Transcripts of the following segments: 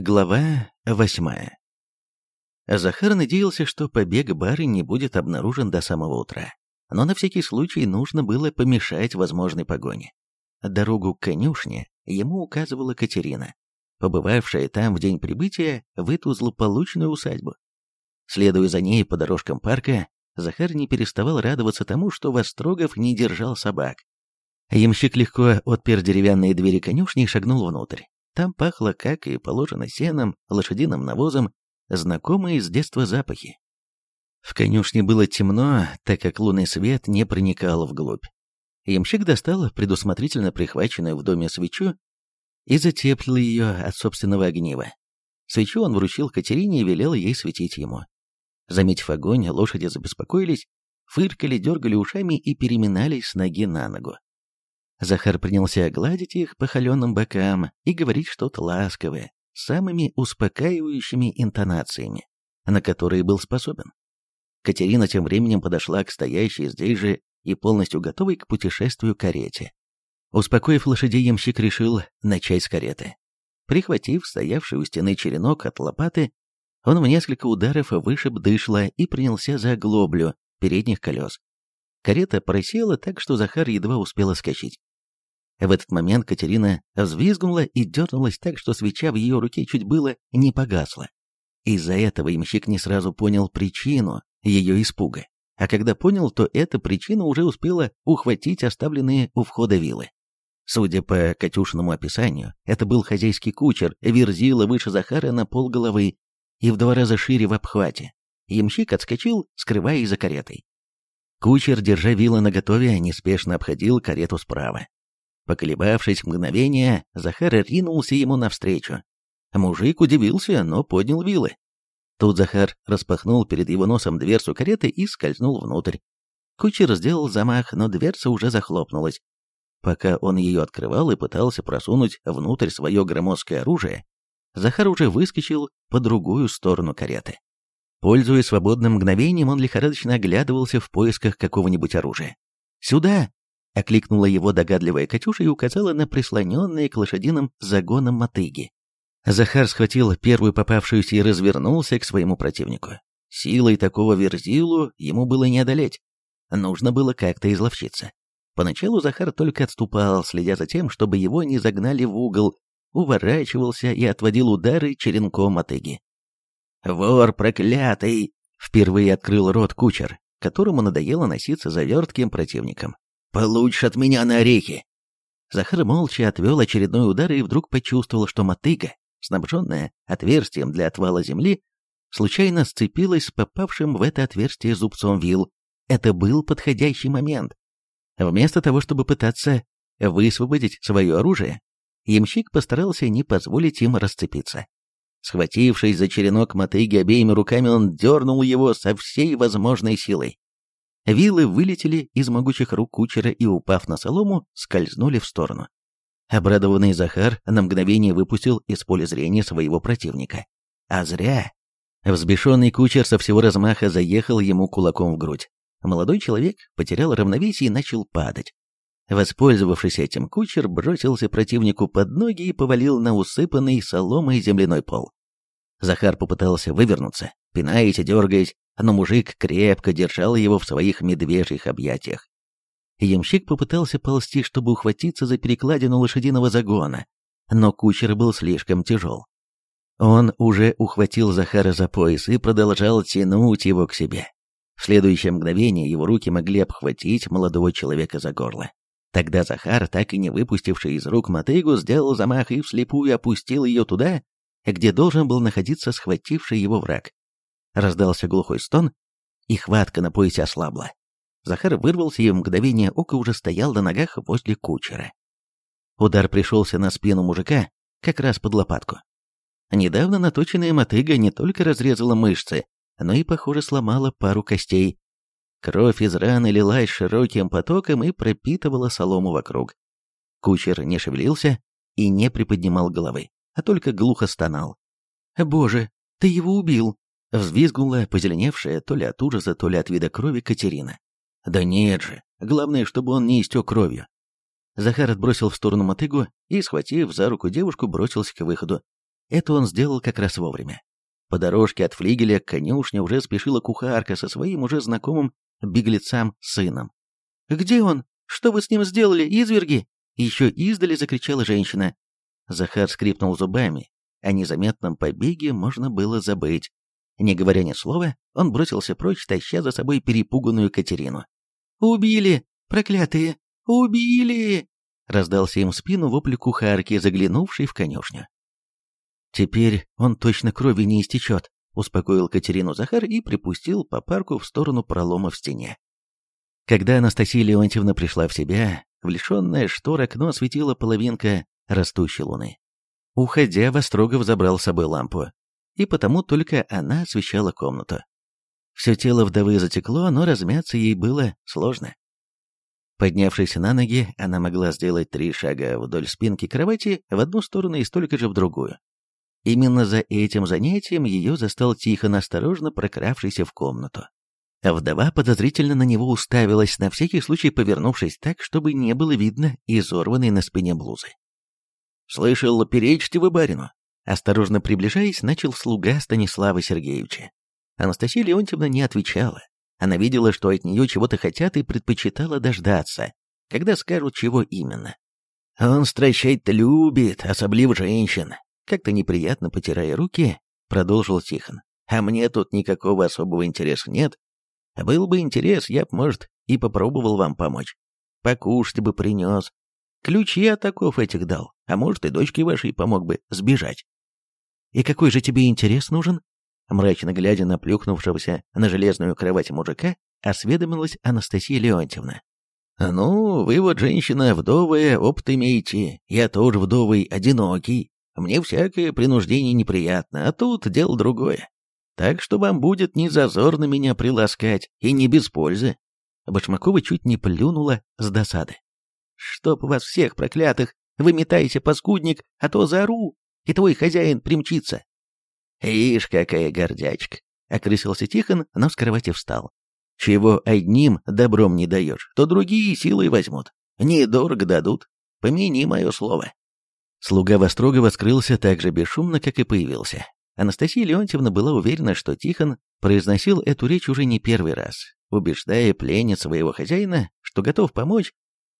Глава восьмая. Захар надеялся, что побег Бары не будет обнаружен до самого утра, но на всякий случай нужно было помешать возможной погоне. Дорогу к конюшне ему указывала Катерина, побывавшая там в день прибытия в эту злополучную усадьбу. Следуя за ней по дорожкам парка, Захар не переставал радоваться тому, что Вострогов не держал собак. Ямщик легко отпер деревянные двери конюшни и шагнул внутрь. Там пахло, как и положено, сеном, лошадиным навозом, знакомые с детства запахи. В конюшне было темно, так как лунный свет не проникал вглубь. Ямщик достал предусмотрительно прихваченную в доме свечу и затеплил ее от собственного огнива. Свечу он вручил Катерине и велел ей светить ему. Заметив огонь, лошади забеспокоились, фыркали, дергали ушами и переминались с ноги на ногу. Захар принялся гладить их по холеным бокам и говорить что-то ласковое, самыми успокаивающими интонациями, на которые был способен. Катерина тем временем подошла к стоящей здесь же и полностью готовой к путешествию карете. Успокоив лошадей, ямщик решил начать с кареты. Прихватив стоявший у стены черенок от лопаты, он в несколько ударов вышиб дышло и принялся за глоблю передних колес. Карета просела так, что Захар едва успел скачать. В этот момент Катерина взвизгнула и дернулась так, что свеча в ее руке чуть было не погасла. Из-за этого ямщик не сразу понял причину ее испуга, а когда понял, то эта причина уже успела ухватить оставленные у входа вилы. Судя по Катюшиному описанию, это был хозяйский кучер, верзила выше Захара на пол головы и в два раза шире в обхвате. Ямщик отскочил, скрываясь за каретой. Кучер, держа вилы наготове, неспешно обходил карету справа. Поколебавшись мгновение, Захар ринулся ему навстречу. Мужик удивился, но поднял вилы. Тут Захар распахнул перед его носом дверцу кареты и скользнул внутрь. Кучер сделал замах, но дверца уже захлопнулась. Пока он ее открывал и пытался просунуть внутрь свое громоздкое оружие, Захар уже выскочил по другую сторону кареты. Пользуясь свободным мгновением, он лихорадочно оглядывался в поисках какого-нибудь оружия. «Сюда!» Окликнула его догадливая Катюша и указала на прислоненные к лошадиным загонам мотыги. Захар схватил первую попавшуюся и развернулся к своему противнику. Силой такого верзилу ему было не одолеть. Нужно было как-то изловчиться. Поначалу Захар только отступал, следя за тем, чтобы его не загнали в угол, уворачивался и отводил удары черенком мотыги. «Вор проклятый!» — впервые открыл рот кучер, которому надоело носиться за вертким противником. Получишь от меня на орехи!» Захар молча отвел очередной удар и вдруг почувствовал, что мотыга, снабженная отверстием для отвала земли, случайно сцепилась с попавшим в это отверстие зубцом вил. Это был подходящий момент. Вместо того, чтобы пытаться высвободить свое оружие, ямщик постарался не позволить им расцепиться. Схватившись за черенок мотыги обеими руками, он дернул его со всей возможной силой. Вилы вылетели из могучих рук кучера и, упав на солому, скользнули в сторону. Обрадованный Захар на мгновение выпустил из поля зрения своего противника. А зря. Взбешенный кучер со всего размаха заехал ему кулаком в грудь. Молодой человек потерял равновесие и начал падать. Воспользовавшись этим, кучер бросился противнику под ноги и повалил на усыпанный соломой земляной пол. Захар попытался вывернуться, пинаясь и дергаясь, но мужик крепко держал его в своих медвежьих объятиях. Ямщик попытался ползти, чтобы ухватиться за перекладину лошадиного загона, но кучер был слишком тяжел. Он уже ухватил Захара за пояс и продолжал тянуть его к себе. В следующее мгновение его руки могли обхватить молодого человека за горло. Тогда Захар, так и не выпустивший из рук мотыгу, сделал замах и вслепую опустил ее туда, где должен был находиться схвативший его враг. Раздался глухой стон, и хватка на поясе ослабла. Захар вырвался и в мгновение ока уже стоял на ногах возле кучера. Удар пришелся на спину мужика, как раз под лопатку. Недавно наточенная мотыга не только разрезала мышцы, но и, похоже, сломала пару костей. Кровь из раны лилась широким потоком и пропитывала солому вокруг. Кучер не шевелился и не приподнимал головы, а только глухо стонал. «Боже, ты его убил!» Взвизгнула позеленевшая то ли от ужаса, то ли от вида крови Катерина. «Да нет же, главное, чтобы он не истек кровью». Захар отбросил в сторону мотыгу и, схватив за руку девушку, бросился к выходу. Это он сделал как раз вовремя. По дорожке от флигеля к конюшне уже спешила кухарка со своим уже знакомым беглецам сыном. «Где он? Что вы с ним сделали, изверги?» Еще издали закричала женщина. Захар скрипнул зубами. О незаметном побеге можно было забыть. Не говоря ни слова, он бросился прочь, таща за собой перепуганную Катерину. «Убили! Проклятые! Убили!» Раздался им в спину вопль кухарки, заглянувшей в конюшню. «Теперь он точно крови не истечет», — успокоил Катерину Захар и припустил по парку в сторону пролома в стене. Когда Анастасия Леонтьевна пришла в себя, в лишенное штор окно светила половинка растущей луны. Уходя, Вострогов забрал с собой лампу, и потому только она освещала комнату. Все тело вдовы затекло, но размяться ей было сложно. Поднявшись на ноги, она могла сделать три шага вдоль спинки кровати в одну сторону и столько же в другую. Именно за этим занятием ее застал Тихон, осторожно прокравшийся в комнату. Вдова подозрительно на него уставилась, на всякий случай повернувшись так, чтобы не было видно изорванной на спине блузы. «Слышал, перечьте вы барину?» Осторожно приближаясь, начал слуга Станислава Сергеевича. Анастасия Леонтьевна не отвечала. Она видела, что от нее чего-то хотят и предпочитала дождаться, когда скажут, чего именно. «Он стращать-то любит, особливо женщин», как-то неприятно потирая руки, продолжил Тихон. «А мне тут никакого особого интереса нет. Был бы интерес, я б, может, и попробовал вам помочь. Покушать бы принес. Ключи от оков этих дал, а может, и дочке вашей помог бы сбежать». «И какой же тебе интерес нужен?» Мрачно глядя на плюхнувшегося на железную кровать мужика, осведомилась Анастасия Леонтьевна. «Ну, вы вот женщина вдовая, опыт имеете, я тоже вдовый, одинокий. Мне всякое принуждение неприятно, а тут дело другое. Так что вам будет не зазорно меня приласкать, и не без пользы». Башмакова чуть не плюнула с досады. «Чтоб вас всех проклятых, выметайся, паскудник, а то заору, и твой хозяин примчится. «Ишь, какая гордячка!» — окрысился Тихон, но с кровати встал. «Чего одним добром не даешь, то другие силой возьмут. Недорого дадут. Помяни мое слово». Слуга Вострогова скрылся так же бесшумно, как и появился. Анастасия Леонтьевна была уверена, что Тихон произносил эту речь уже не первый раз, убеждая пленниц своего хозяина, что готов помочь,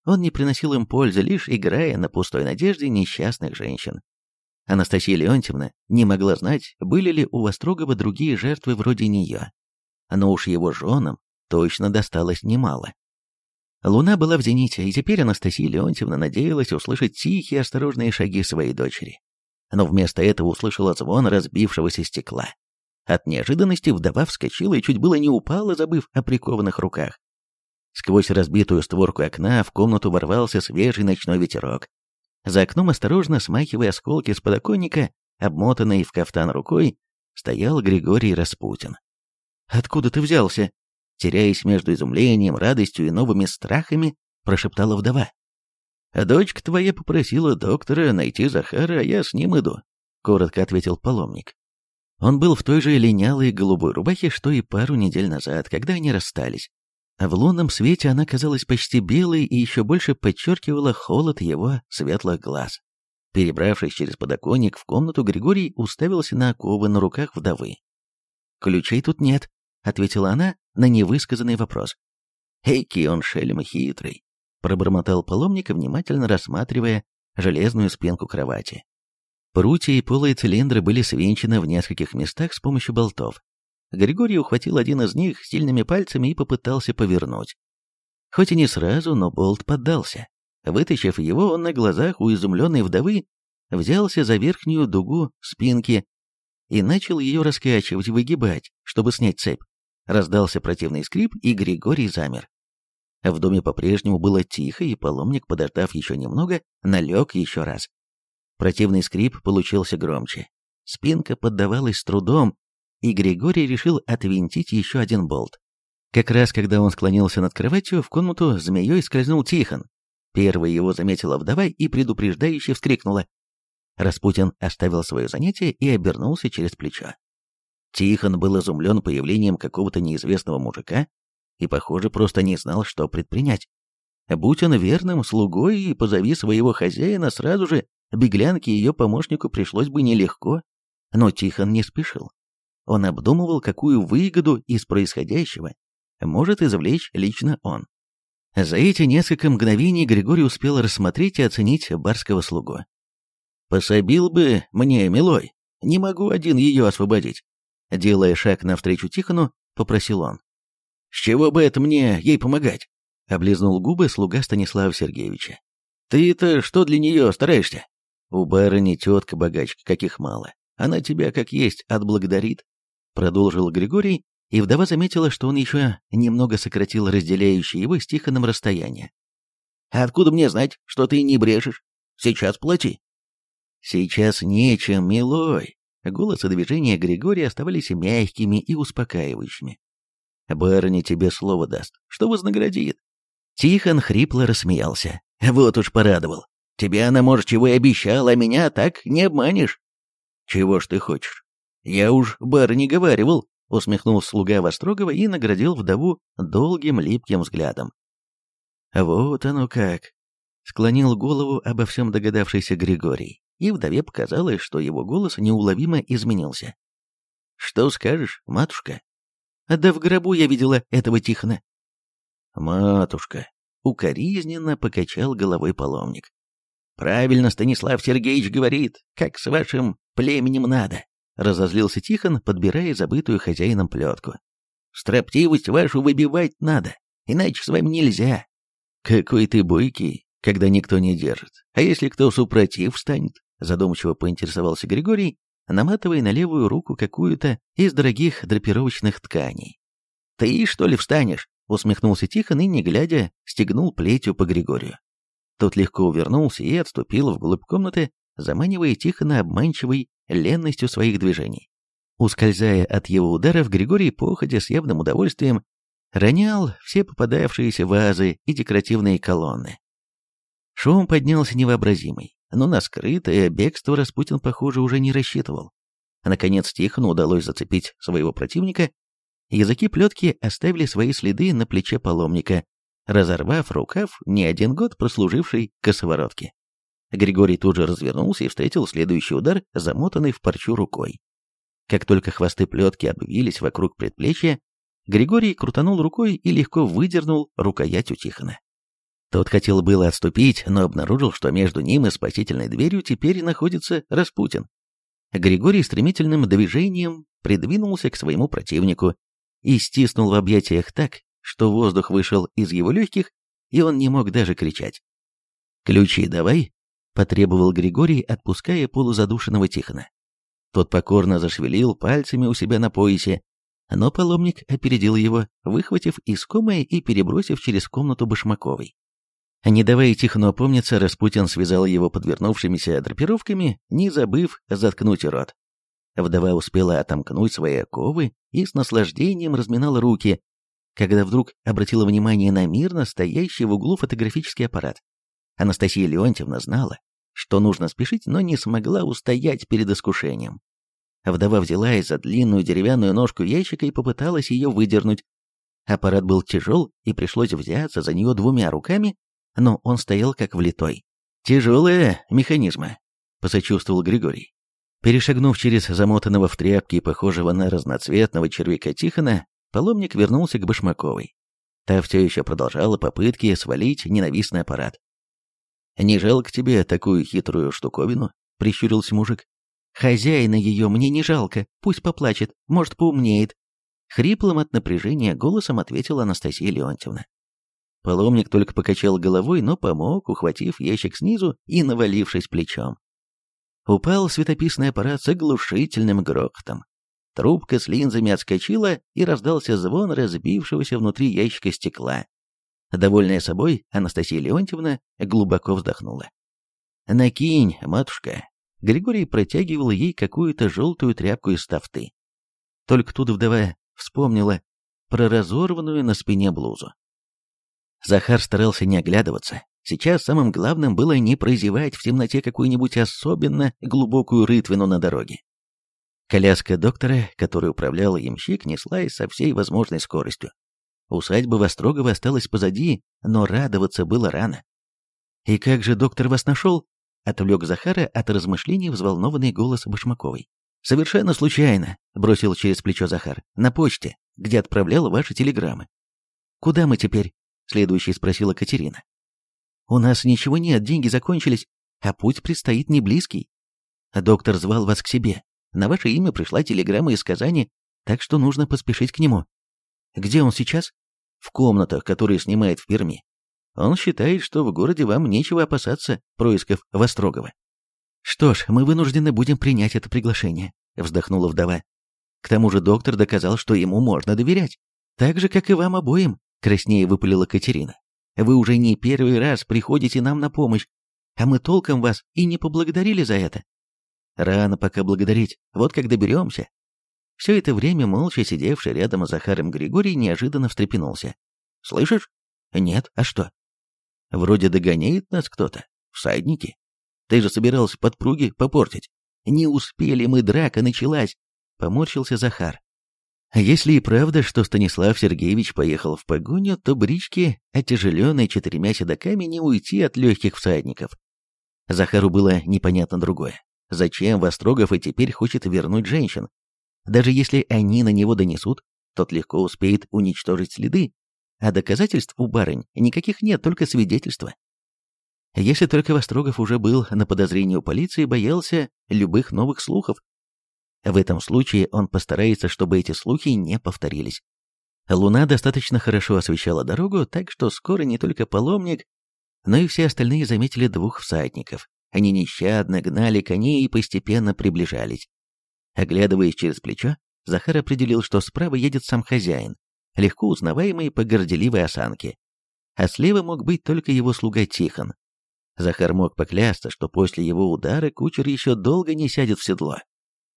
он не приносил им пользы, лишь играя на пустой надежде несчастных женщин. Анастасия Леонтьевна не могла знать, были ли у Вострогова другие жертвы вроде нее. Но уж его женам точно досталось немало. Луна была в зените, и теперь Анастасия Леонтьевна надеялась услышать тихие осторожные шаги своей дочери. Но вместо этого услышала звон разбившегося стекла. От неожиданности вдова вскочила и чуть было не упала, забыв о прикованных руках. Сквозь разбитую створку окна в комнату ворвался свежий ночной ветерок, за окном, осторожно смахивая осколки с подоконника, обмотанный в кафтан рукой, стоял Григорий Распутин. «Откуда ты взялся?» Теряясь между изумлением, радостью и новыми страхами, прошептала вдова. «А дочка твоя попросила доктора найти Захара, а я с ним иду», — коротко ответил паломник. Он был в той же линялой голубой рубахе, что и пару недель назад, когда они расстались. А в лунном свете она казалась почти белой и еще больше подчеркивала холод его светлых глаз. Перебравшись через подоконник в комнату, Григорий уставился на оковы на руках вдовы. «Ключей тут нет», — ответила она на невысказанный вопрос. «Эки он шельм хитрый», — пробормотал паломник, внимательно рассматривая железную спинку кровати. Прутья и полые цилиндры были свинчены в нескольких местах с помощью болтов. Григорий ухватил один из них сильными пальцами и попытался повернуть. Хоть и не сразу, но болт поддался. Вытащив его, он на глазах у изумленной вдовы взялся за верхнюю дугу спинки и начал ее раскачивать, выгибать, чтобы снять цепь. Раздался противный скрип, и Григорий замер. В доме по-прежнему было тихо, и паломник, подождав еще немного, налег еще раз. Противный скрип получился громче. Спинка поддавалась с трудом, и Григорий решил отвинтить еще один болт. Как раз когда он склонился над кроватью, в комнату змеей скользнул Тихон. Первый его заметила вдова и предупреждающе вскрикнула. Распутин оставил свое занятие и обернулся через плечо. Тихон был изумлен появлением какого-то неизвестного мужика и, похоже, просто не знал, что предпринять. Будь он верным слугой и позови своего хозяина, сразу же беглянке и ее помощнику пришлось бы нелегко, но Тихон не спешил. Он обдумывал, какую выгоду из происходящего может извлечь лично он. За эти несколько мгновений Григорий успел рассмотреть и оценить барского слугу. «Пособил бы мне, милой, не могу один ее освободить», делая шаг навстречу Тихону, попросил он. «С чего бы это мне ей помогать?» облизнул губы слуга Станислава Сергеевича. «Ты-то что для нее стараешься? У барыни тетка богачка, каких мало. Она тебя, как есть, отблагодарит», продолжил Григорий, и вдова заметила, что он еще немного сократил разделяющее его с Тихоном расстояние. «Откуда мне знать, что ты не брешешь? Сейчас плати». «Сейчас нечем, милой». Голос и движения Григория оставались мягкими и успокаивающими. «Барыня тебе слово даст, что вознаградит». Тихон хрипло рассмеялся. «Вот уж порадовал. Тебе она, может, чего и обещала, а меня так не обманешь». «Чего ж ты хочешь? Я уж барыне говаривал, усмехнул слуга Вострогова и наградил вдову долгим липким взглядом. «Вот оно как!» — склонил голову обо всем догадавшийся Григорий, и вдове показалось, что его голос неуловимо изменился. «Что скажешь, матушка?» «Да в гробу я видела этого Тихона». «Матушка!» — укоризненно покачал головой паломник. «Правильно Станислав Сергеевич говорит, как с вашим племенем надо. Разозлился Тихон, подбирая забытую хозяином плетку. «Строптивость вашу выбивать надо, иначе с вами нельзя». «Какой ты бойкий, когда никто не держит. А если кто супротив встанет?» Задумчиво поинтересовался Григорий, наматывая на левую руку какую-то из дорогих драпировочных тканей. «Ты, что ли, встанешь?» Усмехнулся Тихон и, не глядя, стегнул плетью по Григорию. Тот легко увернулся и отступил вглубь комнаты, заманивая Тихона обманчивой ленностью своих движений. Ускользая от его ударов, Григорий походя с явным удовольствием ронял все попадавшиеся вазы и декоративные колонны. Шум поднялся невообразимый, но на скрытое бегство Распутин, похоже, уже не рассчитывал. Наконец Тихону удалось зацепить своего противника. Языки плетки оставили свои следы на плече паломника, разорвав рукав не один год прослужившей косоворотки. Григорий тут же развернулся и встретил следующий удар, замотанный в парчу рукой. Как только хвосты плетки обвились вокруг предплечья, Григорий крутанул рукой и легко выдернул рукоять у Тихона. Тот хотел было отступить, но обнаружил, что между ним и спасительной дверью теперь находится Распутин. Григорий стремительным движением придвинулся к своему противнику и стиснул в объятиях так, что воздух вышел из его легких, и он не мог даже кричать. «Ключи давай», потребовал Григорий, отпуская полузадушенного Тихона. Тот покорно зашевелил пальцами у себя на поясе, но паломник опередил его, выхватив искомое и перебросив через комнату Башмаковой. Не давая Тихону опомниться, Распутин связал его подвернувшимися драпировками, не забыв заткнуть рот. Вдова успела отомкнуть свои оковы и с наслаждением разминала руки, когда вдруг обратила внимание на мирно стоящий в углу фотографический аппарат. Анастасия Леонтьевна знала, что нужно спешить, но не смогла устоять перед искушением. Вдова взялась за длинную деревянную ножку ящика и попыталась ее выдернуть. Аппарат был тяжел, и пришлось взяться за нее двумя руками, но он стоял как влитой. «Тяжелые механизмы», — посочувствовал Григорий. Перешагнув через замотанного в тряпки и похожего на разноцветного червяка Тихона, паломник вернулся к Башмаковой. Та все еще продолжала попытки свалить ненавистный аппарат. «Не жалко тебе такую хитрую штуковину?» — прищурился мужик. «Хозяина ее мне не жалко, пусть поплачет, может, поумнеет». Хриплым от напряжения голосом ответила Анастасия Леонтьевна. Паломник только покачал головой, но помог, ухватив ящик снизу и навалившись плечом. Упал светописный аппарат с оглушительным грохотом. Трубка с линзами отскочила, и раздался звон разбившегося внутри ящика стекла. Довольная собой, Анастасия Леонтьевна глубоко вздохнула. «Накинь, матушка!» Григорий протягивал ей какую-то желтую тряпку из тафты. Только тут вдова вспомнила про разорванную на спине блузу. Захар старался не оглядываться. Сейчас самым главным было не прозевать в темноте какую-нибудь особенно глубокую рытвину на дороге. Коляска доктора, которой управлял ямщик, неслась со всей возможной скоростью. Усадьба Вострогова осталась позади, но радоваться было рано. «И как же доктор вас нашел?» отвлек Захара от размышлений взволнованный голос Башмаковой. «Совершенно случайно», — бросил через плечо Захар, — «на почте, где отправлял ваши телеграммы». «Куда мы теперь?» — следующий спросила Катерина. «У нас ничего нет, деньги закончились, а путь предстоит не близкий. Доктор звал вас к себе. На ваше имя пришла телеграмма из Казани, так что нужно поспешить к нему. Где он сейчас? В комнатах, которые снимает в Перми. Он считает, что в городе вам нечего опасаться происков Вострогова. Что ж, мы вынуждены будем принять это приглашение, вздохнула вдова. К тому же доктор доказал, что ему можно доверять. Так же, как и вам обоим, краснее выпалила Катерина. Вы уже не первый раз приходите нам на помощь, а мы толком вас и не поблагодарили за это. Рано пока благодарить, вот как доберемся. Все это время молча сидевший рядом с Захаром Григорий неожиданно встрепенулся. «Слышишь?» «Нет, а что?» «Вроде догоняет нас кто-то. Всадники. Ты же собирался подпруги попортить. Не успели мы, драка началась!» Поморщился Захар. Если и правда, что Станислав Сергеевич поехал в погоню, то брички, отяжеленные четырьмя седоками, не уйти от легких всадников. Захару было непонятно другое. Зачем Вострогов и теперь хочет вернуть женщин? Даже если они на него донесут, тот легко успеет уничтожить следы, а доказательств у барынь никаких нет, только свидетельства. Если только Вострогов уже был на подозрении у полиции, боялся любых новых слухов, в этом случае он постарается, чтобы эти слухи не повторились. Луна достаточно хорошо освещала дорогу, так что скоро не только паломник, но и все остальные заметили двух всадников. Они нещадно гнали коней и постепенно приближались. Оглядываясь через плечо, Захар определил, что справа едет сам хозяин, легко узнаваемый по горделивой осанке. А слева мог быть только его слуга Тихон. Захар мог поклясться, что после его удара кучер еще долго не сядет в седло.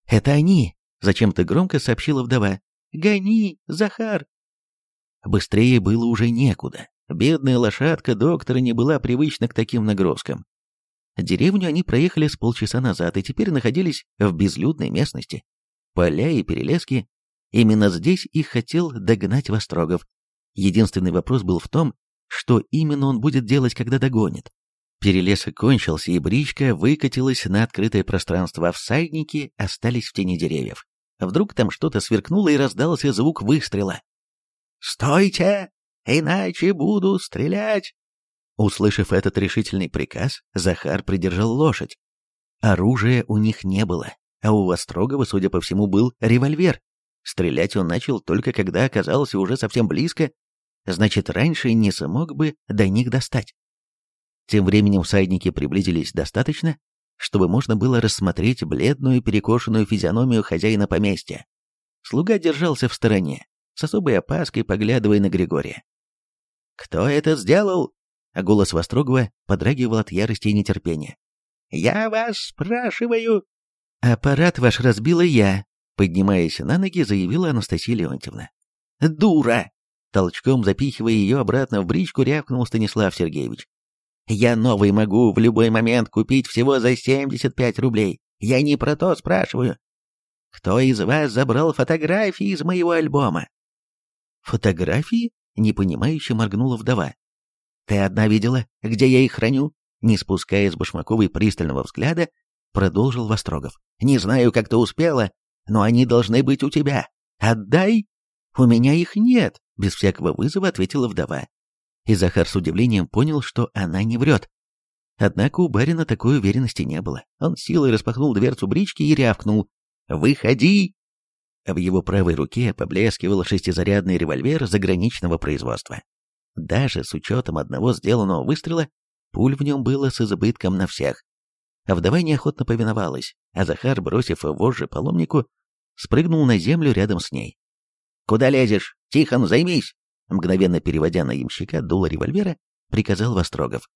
«Это они!» — зачем-то громко сообщила вдова. «Гони, Захар!» Быстрее было уже некуда. Бедная лошадка доктора не была привычна к таким нагрузкам. Деревню они проехали с полчаса назад и теперь находились в безлюдной местности. Поля и перелески. Именно здесь их хотел догнать Вострогов. Единственный вопрос был в том, что именно он будет делать, когда догонит. Перелесок кончился, и бричка выкатилась на открытое пространство, а всадники остались в тени деревьев. Вдруг там что-то сверкнуло, и раздался звук выстрела. «Стойте, иначе буду стрелять!» Услышав этот решительный приказ, Захар придержал лошадь. Оружия у них не было, а у Вострогова, судя по всему, был револьвер. Стрелять он начал только когда оказался уже совсем близко, значит, раньше не смог бы до них достать. Тем временем всадники приблизились достаточно, чтобы можно было рассмотреть бледную перекошенную физиономию хозяина поместья. Слуга держался в стороне, с особой опаской поглядывая на Григория. «Кто это сделал?» А голос Вострогова подрагивал от ярости и нетерпения. «Я вас спрашиваю!» «Аппарат ваш разбила я», — поднимаясь на ноги, заявила Анастасия Леонтьевна. «Дура!» Толчком запихивая ее обратно в бричку, рявкнул Станислав Сергеевич. Я новый могу в любой момент купить всего за 75 рублей. Я не про то спрашиваю. Кто из вас забрал фотографии из моего альбома? Фотографии? Непонимающе моргнула вдова. Ты одна видела, где я их храню? Не спуская с Башмаковой пристального взгляда, продолжил Вострогов. Не знаю, как ты успела, но они должны быть у тебя. Отдай! У меня их нет, без всякого вызова ответила вдова и Захар с удивлением понял, что она не врет. Однако у барина такой уверенности не было. Он силой распахнул дверцу брички и рявкнул «Выходи!». В его правой руке поблескивал шестизарядный револьвер заграничного производства. Даже с учетом одного сделанного выстрела, пуль в нем было с избытком на всех. А вдова неохотно повиновалась, а Захар, бросив вожжи паломнику, спрыгнул на землю рядом с ней. «Куда лезешь? Тихон, займись!» Мгновенно переводя на ямщика дуло револьвера, приказал Вострогов.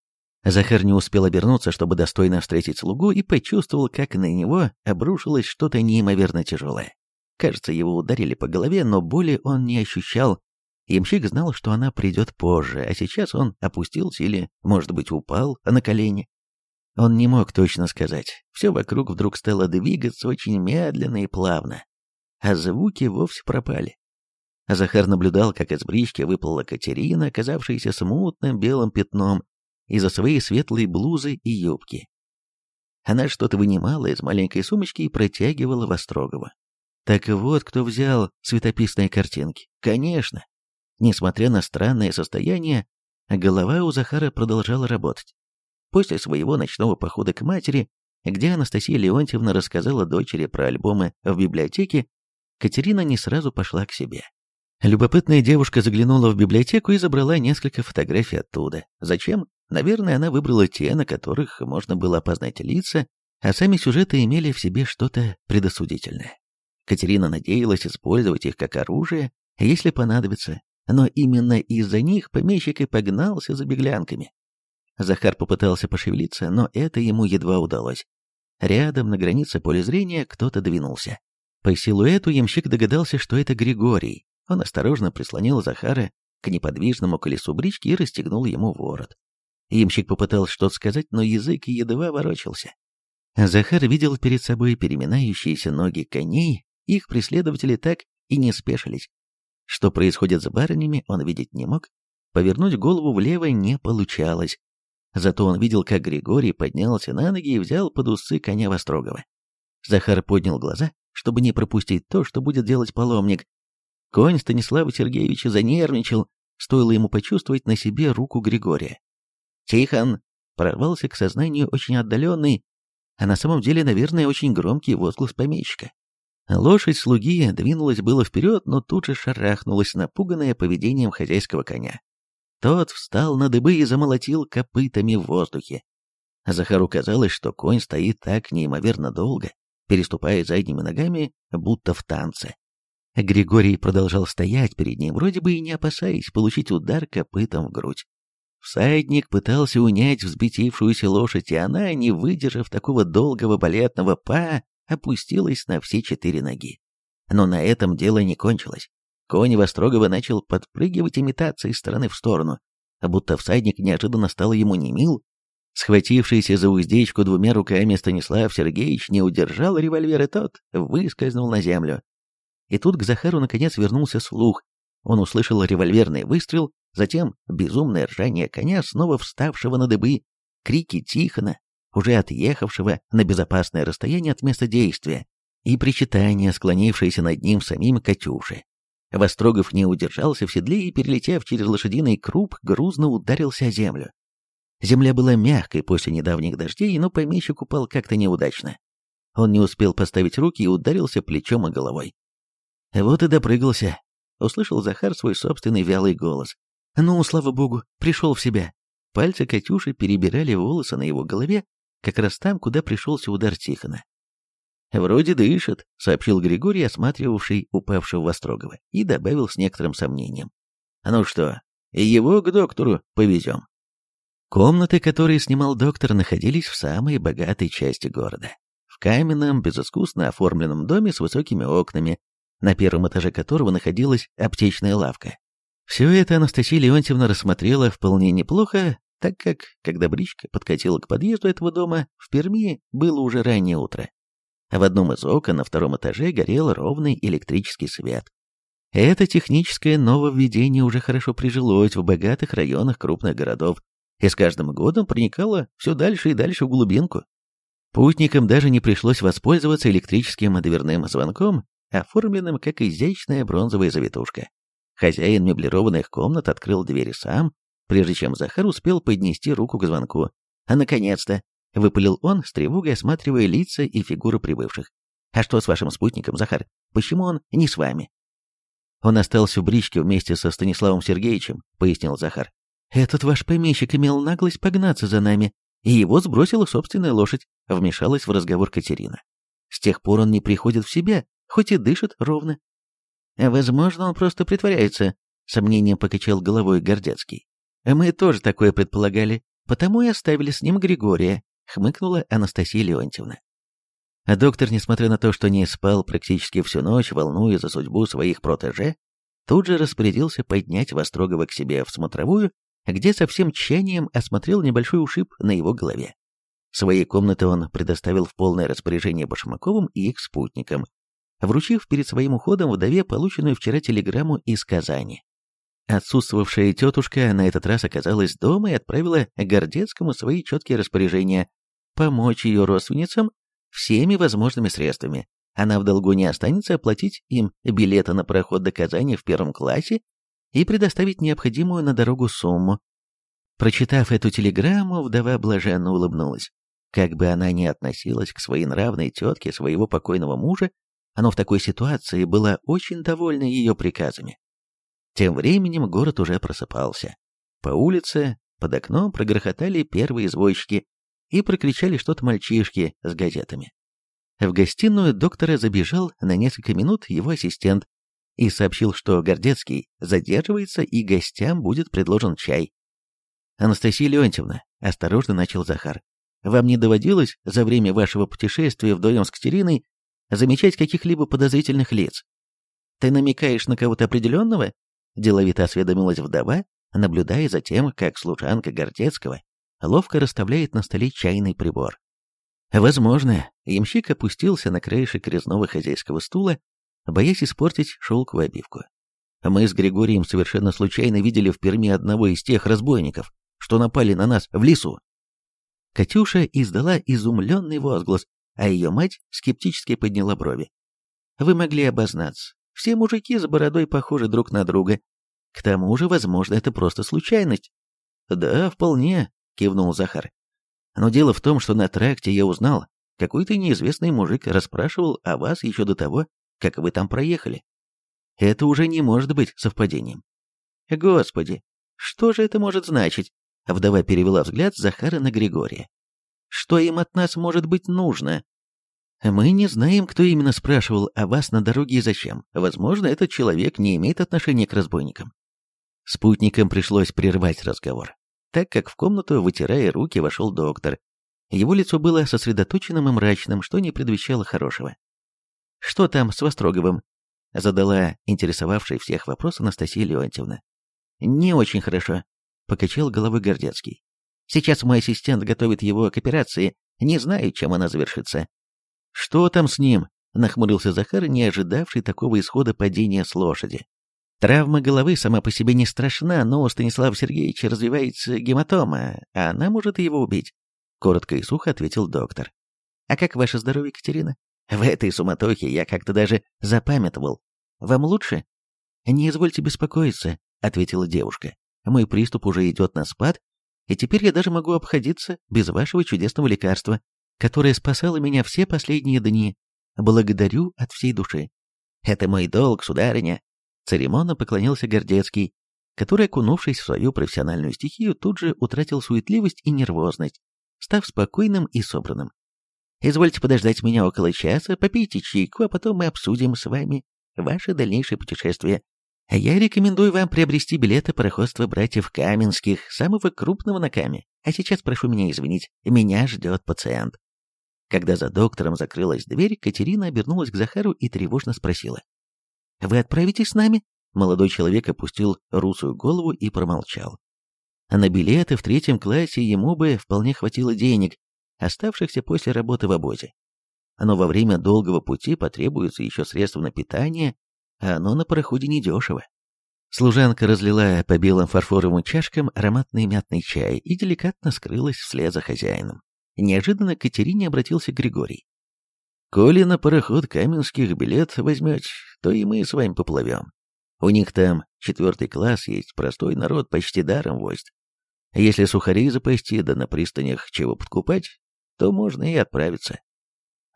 Захар не успел обернуться, чтобы достойно встретить слугу, и почувствовал, как на него обрушилось что-то неимоверно тяжелое. Кажется, его ударили по голове, но боли он не ощущал. Ямщик знал, что она придет позже, а сейчас он опустился или, может быть, упал на колени. Он не мог точно сказать. Все вокруг вдруг стало двигаться очень медленно и плавно, а звуки вовсе пропали. Захар наблюдал, как из брички выплыла Катерина, оказавшаяся смутным белым пятном из-за своей светлой блузы и юбки. Она что-то вынимала из маленькой сумочки и протягивала Вострогову. Так вот, кто взял светописные картинки. Конечно. Несмотря на странное состояние, голова у Захара продолжала работать. После своего ночного похода к матери, где Анастасия Леонтьевна рассказала дочери про альбомы в библиотеке, Катерина не сразу пошла к себе. Любопытная девушка заглянула в библиотеку и забрала несколько фотографий оттуда. Зачем? Наверное, она выбрала те, на которых можно было опознать лица, а сами сюжеты имели в себе что-то предосудительное. Катерина надеялась использовать их как оружие, если понадобится, но именно из-за них помещик и погнался за беглянками. Захар попытался пошевелиться, но это ему едва удалось. Рядом, на границе поля зрения, кто-то двинулся. По силуэту ямщик догадался, что это Григорий. Он осторожно прислонил Захара к неподвижному колесу брички и расстегнул ему ворот. Ямщик попытался что-то сказать, но язык едва ворочался. Захар видел перед собой переминающиеся ноги коней, их преследователи так и не спешились. Что происходит с барынями, он видеть не мог. Повернуть голову влево не получалось. Зато он видел, как Григорий поднялся на ноги и взял под усы коня Вострогова. Захар поднял глаза, чтобы не пропустить то, что будет делать паломник. Конь Станислава Сергеевича занервничал, стоило ему почувствовать на себе руку Григория. «Тихон!» прорвался к сознанию очень отдаленный, а на самом деле, наверное, очень громкий возглас помещика. Лошадь слуги двинулась было вперед, но тут же шарахнулась, напуганная поведением хозяйского коня. Тот встал на дыбы и замолотил копытами в воздухе. Захару казалось, что конь стоит так неимоверно долго, переступая задними ногами, будто в танце. Григорий продолжал стоять перед ним, вроде бы и не опасаясь получить удар копытом в грудь. Всадник пытался унять взбетившуюся лошадь, и она, не выдержав такого долгого балетного па, опустилась на все четыре ноги. Но на этом дело не кончилось. Конь Вострогова начал подпрыгивать имитацией стороны в сторону, а будто всадник неожиданно стал ему немил. Схватившийся за уздечку двумя руками Станислав Сергеевич не удержал револьвер, и тот выскользнул на землю. И тут к Захару наконец вернулся слух. Он услышал револьверный выстрел, затем безумное ржание коня, снова вставшего на дыбы, крики Тихона, уже отъехавшего на безопасное расстояние от места действия, и причитание, склонившееся над ним самим Катюши. Вострогов не удержался в седле и, перелетев через лошадиный круп, грузно ударился о землю. Земля была мягкой после недавних дождей, но помещик упал как-то неудачно. Он не успел поставить руки и ударился плечом и головой. «Вот и допрыгался», — услышал Захар свой собственный вялый голос. «Ну, слава богу, пришел в себя». Пальцы Катюши перебирали волосы на его голове, как раз там, куда пришелся удар Тихона. «Вроде дышит», — сообщил Григорий, осматривавший упавшего Вострогова, и добавил с некоторым сомнением. «Ну что, его к доктору повезем». Комнаты, которые снимал доктор, находились в самой богатой части города. В каменном, безыскусно оформленном доме с высокими окнами, на первом этаже которого находилась аптечная лавка. Все это Анастасия Леонтьевна рассмотрела вполне неплохо, так как, когда бричка подкатила к подъезду этого дома, в Перми было уже раннее утро. В одном из окон на втором этаже горел ровный электрический свет. Это техническое нововведение уже хорошо прижилось в богатых районах крупных городов и с каждым годом проникало все дальше и дальше в глубинку. Путникам даже не пришлось воспользоваться электрическим дверным звонком, оформленным как изящная бронзовая завитушка. Хозяин меблированных комнат открыл двери сам, прежде чем Захар успел поднести руку к звонку. «А наконец-то!» — выпалил он, с тревогой осматривая лица и фигуры прибывших. «А что с вашим спутником, Захар? Почему он не с вами?» «Он остался в бричке вместе со Станиславом Сергеевичем», — пояснил Захар. «Этот ваш помещик имел наглость погнаться за нами, и его сбросила собственная лошадь», — вмешалась в разговор Катерина. «С тех пор он не приходит в себя, хоть и дышит ровно». «Возможно, он просто притворяется», — сомнением покачал головой Гордецкий. «Мы тоже такое предполагали, потому и оставили с ним Григория», — хмыкнула Анастасия Леонтьевна. А доктор, несмотря на то, что не спал практически всю ночь, волнуя за судьбу своих протеже, тут же распорядился поднять Вострогова к себе в смотровую, где со всем тщанием осмотрел небольшой ушиб на его голове. Свои комнаты он предоставил в полное распоряжение Башмаковым и их спутникам, вручив перед своим уходом вдове полученную вчера телеграмму из Казани. Отсутствовавшая тетушка на этот раз оказалась дома и отправила Гордецкому свои четкие распоряжения, помочь ее родственницам всеми возможными средствами. Она в долгу не останется оплатить им билеты на проход до Казани в первом классе и предоставить необходимую на дорогу сумму. Прочитав эту телеграмму, вдова блаженно улыбнулась. Как бы она ни относилась к своей нравной тетке своего покойного мужа, но в такой ситуации была очень довольна ее приказами. Тем временем город уже просыпался. По улице, под окном прогрохотали первые извозчики и прокричали что-то мальчишки с газетами. В гостиную доктора забежал на несколько минут его ассистент и сообщил, что Гордецкий задерживается и гостям будет предложен чай. «Анастасия Леонтьевна», — осторожно начал Захар, вам не доводилось за время вашего путешествия вдвоем с Катериной замечать каких-либо подозрительных лиц? Ты намекаешь на кого-то определенного? Деловито осведомилась вдова, наблюдая за тем, как служанка Гордецкого ловко расставляет на столе чайный прибор. Возможно, ямщик опустился на краешек резного хозяйского стула, боясь испортить шелковую обивку. Мы с Григорием совершенно случайно видели в Перми одного из тех разбойников, что напали на нас в лесу. Катюша издала изумленный возглас, а ее мать скептически подняла брови. Вы могли обознаться. Все мужики с бородой похожи друг на друга. К тому же, возможно, это просто случайность. Да, вполне, кивнул Захар. Но дело в том, что на тракте я узнал, какой-то неизвестный мужик расспрашивал о вас еще до того, как вы там проехали. Это уже не может быть совпадением. Господи, что же это может значить? Вдова перевела взгляд Захара на Григория. «Что им от нас может быть нужно?» «Мы не знаем, кто именно спрашивал о вас на дороге и зачем. Возможно, этот человек не имеет отношения к разбойникам». Спутникам пришлось прервать разговор, так как в комнату, вытирая руки, вошел доктор. Его лицо было сосредоточенным и мрачным, что не предвещало хорошего. «Что там с Востроговым?» — задала интересовавший всех вопрос Анастасия Леонтьевна. «Не очень хорошо покачал головой Гордецкий. Сейчас мой ассистент готовит его к операции, не знаю, чем она завершится. Что там с ним? Нахмурился Захар, не ожидавший такого исхода падения с лошади. Травма головы сама по себе не страшна, но у Станислава Сергеевича развивается гематома, а она может его убить. Коротко и сухо ответил доктор. А как ваше здоровье, Катерина? В этой суматохе я как-то даже запамятовал. Вам лучше? Не извольте беспокоиться, ответила девушка. Мой приступ уже идет на спад, и теперь я даже могу обходиться без вашего чудесного лекарства, которое спасало меня все последние дни. Благодарю от всей души. Это мой долг, сударыня. Церемонно поклонился Гордецкий, который, окунувшись в свою профессиональную стихию, тут же утратил суетливость и нервозность, став спокойным и собранным. Извольте подождать меня около часа, попейте чайку, а потом мы обсудим с вами ваше дальнейшее путешествие. Я рекомендую вам приобрести билеты пароходства братьев Каменских, самого крупного на Каме. А сейчас прошу меня извинить, меня ждет пациент. Когда за доктором закрылась дверь, Катерина обернулась к Захару и тревожно спросила. «Вы отправитесь с нами?» Молодой человек опустил русую голову и промолчал. На билеты в третьем классе ему бы вполне хватило денег, оставшихся после работы в обозе. Но во время долгого пути потребуется еще средства на питание а оно на пароходе недешево. Служанка разлила по белым фарфоровым чашкам ароматный мятный чай и деликатно скрылась вслед за хозяином. Неожиданно к Катерине обратился Григорий. «Коли на пароход Каменских билет возьмете, то и мы с вами поплывем. У них там четвертый класс есть, простой народ почти даром возит. Если сухарей запасти, да на пристанях чего подкупать, то можно и отправиться.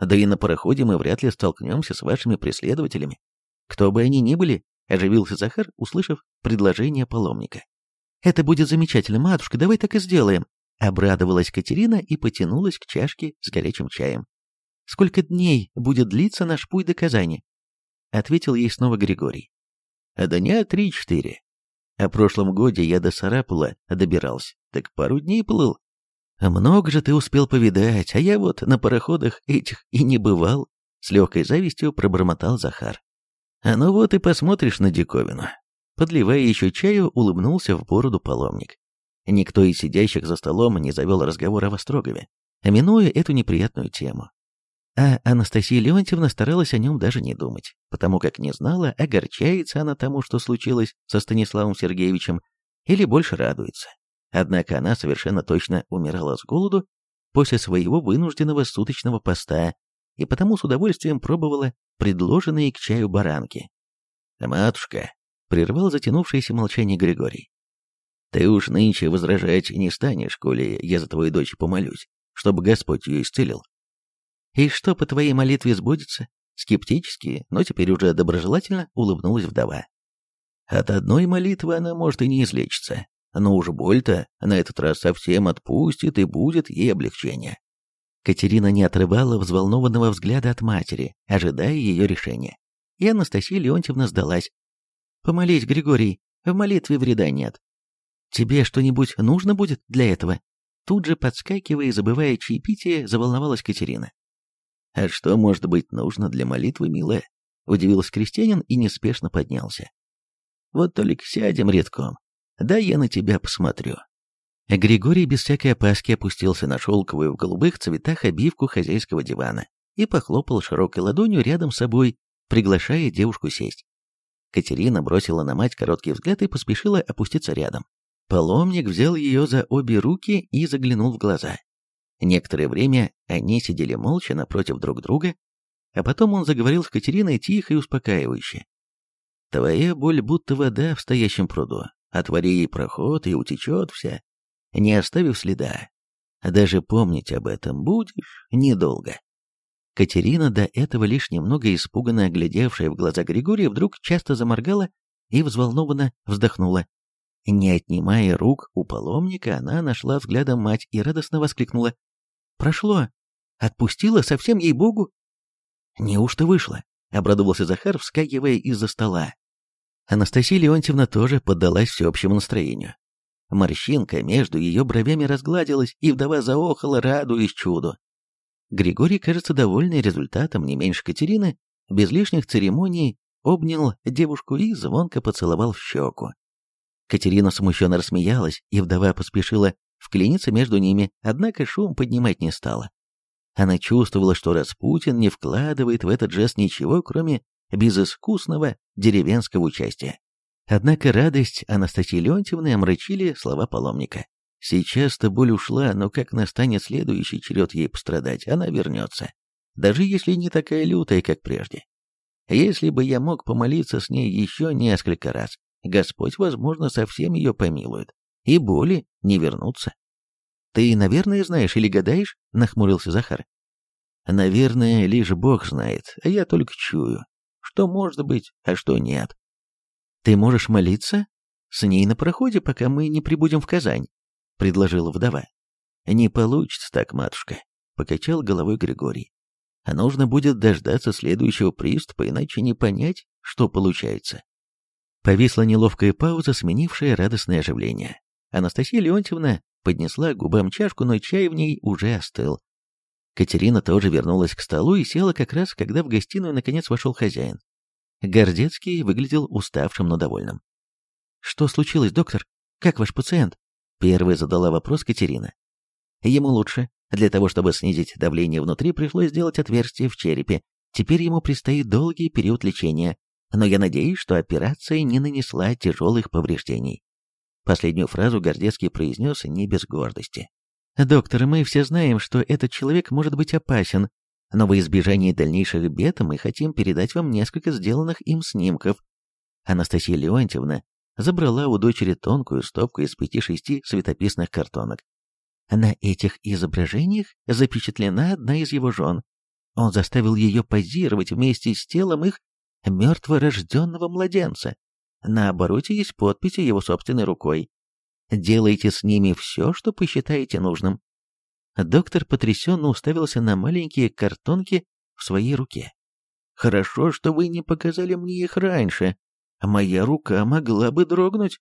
Да и на пароходе мы вряд ли столкнемся с вашими преследователями. Кто бы они ни были, оживился Захар, услышав предложение паломника. «Это будет замечательно, матушка, давай так и сделаем», обрадовалась Катерина и потянулась к чашке с горячим чаем. «Сколько дней будет длиться наш путь до Казани?» Ответил ей снова Григорий. «Дня три-четыре. О прошлом годе я до Сарапула добирался, так пару дней плыл. Много же ты успел повидать, а я вот на пароходах этих и не бывал», с легкой завистью пробормотал Захар. А ну вот и посмотришь на диковину. Подливая еще чаю, улыбнулся в бороду паломник. Никто из сидящих за столом не завел разговор о Вострогове, минуя эту неприятную тему. А Анастасия Леонтьевна старалась о нем даже не думать, потому как не знала, огорчается она тому, что случилось со Станиславом Сергеевичем, или больше радуется. Однако она совершенно точно умирала с голоду, после своего вынужденного суточного поста и потому с удовольствием пробовала предложенные к чаю баранки. «Матушка», — прервал затянувшееся молчание Григорий, «ты уж нынче возражать не станешь, коли я за твою дочь помолюсь, чтобы Господь ее исцелил». «И что по твоей молитве сбудется?» Скептически, но теперь уже доброжелательно улыбнулась вдова. «От одной молитвы она может и не излечиться, но уж боль-то на этот раз совсем отпустит и будет ей облегчение. Катерина не отрывала взволнованного взгляда от матери, ожидая ее решения. И Анастасия Леонтьевна сдалась. «Помолись, Григорий, в молитве вреда нет. Тебе что-нибудь нужно будет для этого?» Тут же, подскакивая и забывая чаепитие, заволновалась Катерина. «А что может быть нужно для молитвы, милая?» Удивился крестьянин и неспешно поднялся. «Вот только сядем редком, да я на тебя посмотрю». Григорий без всякой опаски опустился на шелковую в голубых цветах обивку хозяйского дивана и похлопал широкой ладонью рядом с собой, приглашая девушку сесть. Катерина бросила на мать короткий взгляд и поспешила опуститься рядом. Паломник взял ее за обе руки и заглянул в глаза. Некоторое время они сидели молча напротив друг друга, а потом он заговорил с Катериной тихо и успокаивающе. «Твоя боль будто вода в стоящем пруду. Отвори ей проход, и утечет вся, не оставив следа. Даже помнить об этом будешь недолго. Катерина, до этого лишь немного испуганно оглядевшая в глаза Григория, вдруг часто заморгала и взволнованно вздохнула. Не отнимая рук у паломника, она нашла взглядом мать и радостно воскликнула. «Прошло! Отпустила совсем ей-богу!» «Неужто вышло?» — обрадовался Захар, вскакивая из-за стола. Анастасия Леонтьевна тоже поддалась всеобщему настроению. Морщинка между ее бровями разгладилась, и вдова заохала, радуясь чуду. Григорий, кажется, довольный результатом, не меньше Катерины, без лишних церемоний обнял девушку и звонко поцеловал в щеку. Катерина смущенно рассмеялась, и вдова поспешила вклиниться между ними, однако шум поднимать не стала. Она чувствовала, что Распутин не вкладывает в этот жест ничего, кроме безыскусного деревенского участия. Однако радость Анастасии Леонтьевны омрачили слова паломника. Сейчас-то боль ушла, но как настанет следующий черед ей пострадать, она вернется. Даже если не такая лютая, как прежде. Если бы я мог помолиться с ней еще несколько раз, Господь, возможно, совсем ее помилует, и боли не вернутся. «Ты, наверное, знаешь или гадаешь?» — нахмурился Захар. «Наверное, лишь Бог знает, а я только чую, что может быть, а что нет. «Ты можешь молиться с ней на проходе, пока мы не прибудем в Казань», — предложила вдова. «Не получится так, матушка», — покачал головой Григорий. «А нужно будет дождаться следующего приступа, иначе не понять, что получается». Повисла неловкая пауза, сменившая радостное оживление. Анастасия Леонтьевна поднесла губам чашку, но чай в ней уже остыл. Катерина тоже вернулась к столу и села как раз, когда в гостиную наконец вошел хозяин. Гордецкий выглядел уставшим, но довольным. «Что случилось, доктор? Как ваш пациент?» Первая задала вопрос Катерина. Ему лучше. Для того, чтобы снизить давление внутри, пришлось сделать отверстие в черепе. Теперь ему предстоит долгий период лечения, но я надеюсь, что операция не нанесла тяжелых повреждений. Последнюю фразу Гордецкий произнес не без гордости. «Доктор, мы все знаем, что этот человек может быть опасен, но во избежание дальнейших бед мы хотим передать вам несколько сделанных им снимков. Анастасия Леонтьевна забрала у дочери тонкую стопку из пяти-шести светописных картонок. На этих изображениях запечатлена одна из его жен. Он заставил ее позировать вместе с телом их мертворожденного младенца. На обороте есть подписи его собственной рукой. Делайте с ними все, что посчитаете нужным. Доктор потрясенно уставился на маленькие картонки в своей руке. «Хорошо, что вы не показали мне их раньше. Моя рука могла бы дрогнуть».